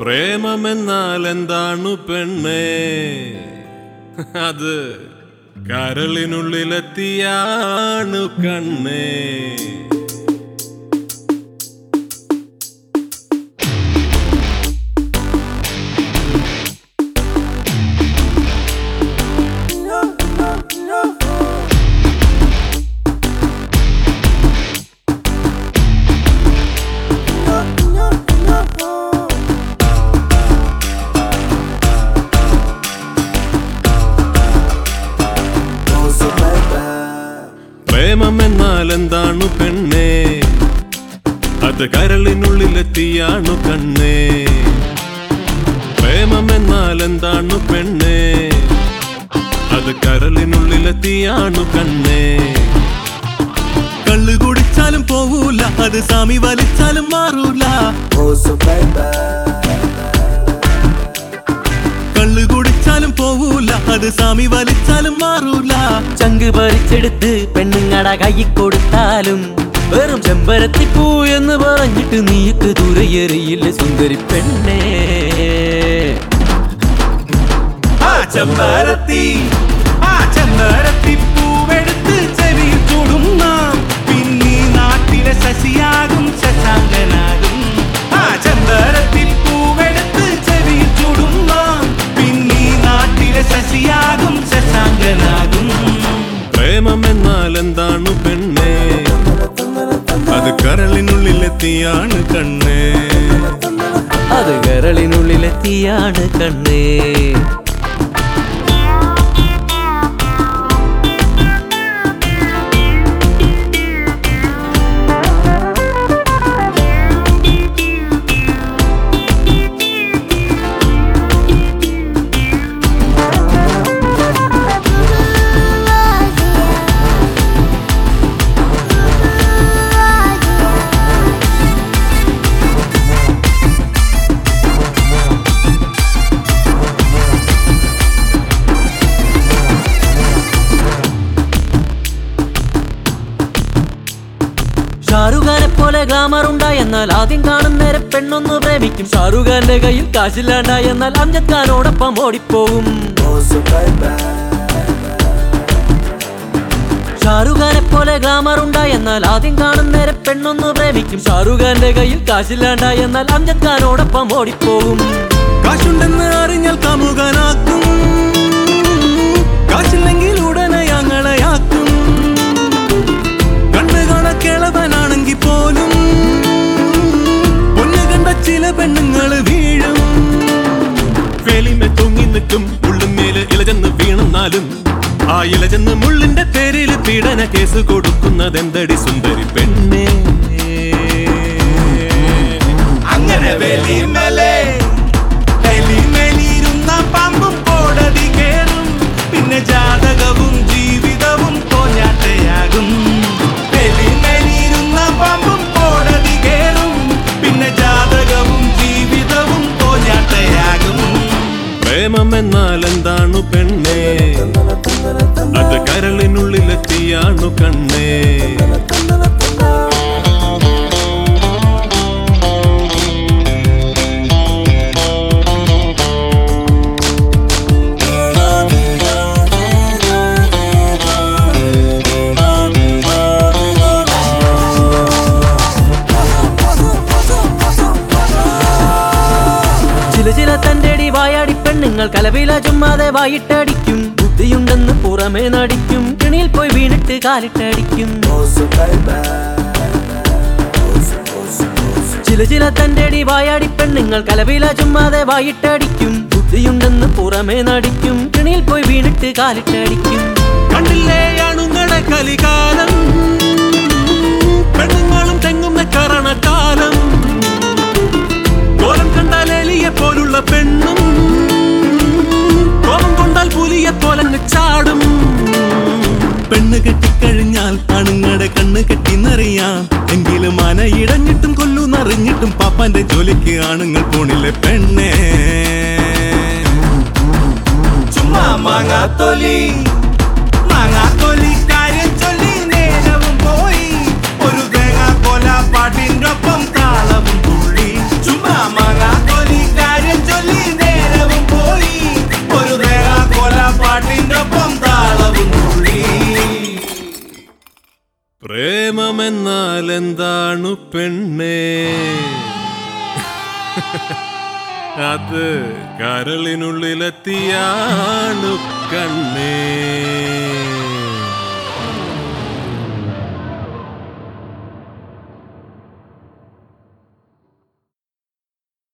പ്രേമമെന്നാൽ എന്താണു പെണ്ണേ? അത് കരളിനുള്ളിലെത്തിയാണു കണ്ണേ. എന്താണു പെണ്ണേ? അത് കരളിനുള്ളിലെത്തിയാണു കണ്ണേ. പ്രേമമെന്നാൽ എന്താണു പെണ്ണേ? അത് കരളിനുള്ളിലെത്തിയാണു കണ്ണേ. കള്ളു കുടിച്ചാലും പോവൂല അത് സാമി വലിച്ചാലും മാറൂല. കുടിച്ചാലും പോവൂല. അത് സ്വാമി വലിച്ചാലും മാറൂല. ചങ്ക് പറിച്ചെടുത്ത് പെണ്ണുങ്ങട കൈ കൊടുത്താലും വെറും ചെമ്പരത്തിപ്പൂ എന്ന് പറഞ്ഞിട്ട് നീക്ക് ദൂരയേറിയില്ല സുന്ദരി പെണ്ണേ. ചെമ്പരത്തി ആ ചെമ്പരത്തി പൂവെടുത്ത് ചെവിയിൽ ചൂടും കരളിനുള്ളിലെത്തിയാണ് കണ്ണേ. അത് കരളിനുള്ളിലെത്തിയാണ് കണ്ണേ. പോലെ ഗ്ലാമർ ഉണ്ടായി എന്നാൽ ആദ്യം കാണുന്നേരെ പെണ്ണൊന്ന് പ്രേമിക്കും. ഷാറുഖാന്റെ കയ്യിൽ കാശില്ലാണ്ടായി എന്നാൽ ഖാനോടൊപ്പം ഓടിപ്പോകും. ഷാറുഖാനെ പോലെ ഗ്ലാമർ ഉണ്ടായി എന്നാൽ ആദ്യം കാണുന്നേരെ പെണ്ണൊന്ന് പ്രേമിക്കും. ഷാറുഖാന്റെ കയ്യിൽ കാശില്ലാണ്ടായി എന്നാൽ ഖാനോടൊപ്പം ഓടിപ്പോകും. കാശുണ്ടെന്ന് അറിഞ്ഞാൽ കാമുകനാക്കും. കാശില്ലെങ്കിൽ പീഡന കേസ് കൊടുക്കുന്നത് എന്തടി സുന്ദരി പെണ്ണേ? അങ്ങനെ കരളിനുള്ളിലെത്തിയാണു കണ്ണേ. ചില അടി വായാടി പെണ്ണുങ്ങൾ കലവില ചുമ്മാതെ വായിട്ടടിക്കും. ബുദ്ധിയുണ്ടെന്ന് പുറമേ നടിക്കും. കിണിയിൽ പോയി വീണിട്ട് കാലിട്ടടിക്കും. ചില ചില തന്റെ അടി വായാടി പെണ്ണുങ്ങൾ കലവില ചുമ്മാതെ വായിട്ടടിക്കും. ബുദ്ധിയുണ്ടെന്ന് പുറമേ നടിക്കും. കിണിയിൽ പോയി വീണിട്ട് കാലിട്ടടിക്കും. കണ്ടില്ലേ അണുങ്ങടെ കലികാലം കെട്ടിക്കഴിഞ്ഞാൽ അണുങ്ങടെ കണ്ണ് കെട്ടി നിറയാം. എങ്കിലും മന ഇടഞ്ഞിട്ടും കൊല്ലു നിറഞ്ഞിട്ടും പാപ്പാന്റെ ജോലിക്ക് ആണുങ്ങൾ പോണില്ലേ പെണ്ണേ. ചുമ്മാ മാങ്ങാത്തൊലി മാങ്ങാത്തൊലി ചൊല്ലി നേരവും പോയി. ഒരു തേങ്ങാ കൊല ഒപ്പം പ്രേമമെന്നാൽ എന്താണു പെണ്ണേ? അത് കരളിനുള്ളിലെത്തിയാണു കണ്ണേ.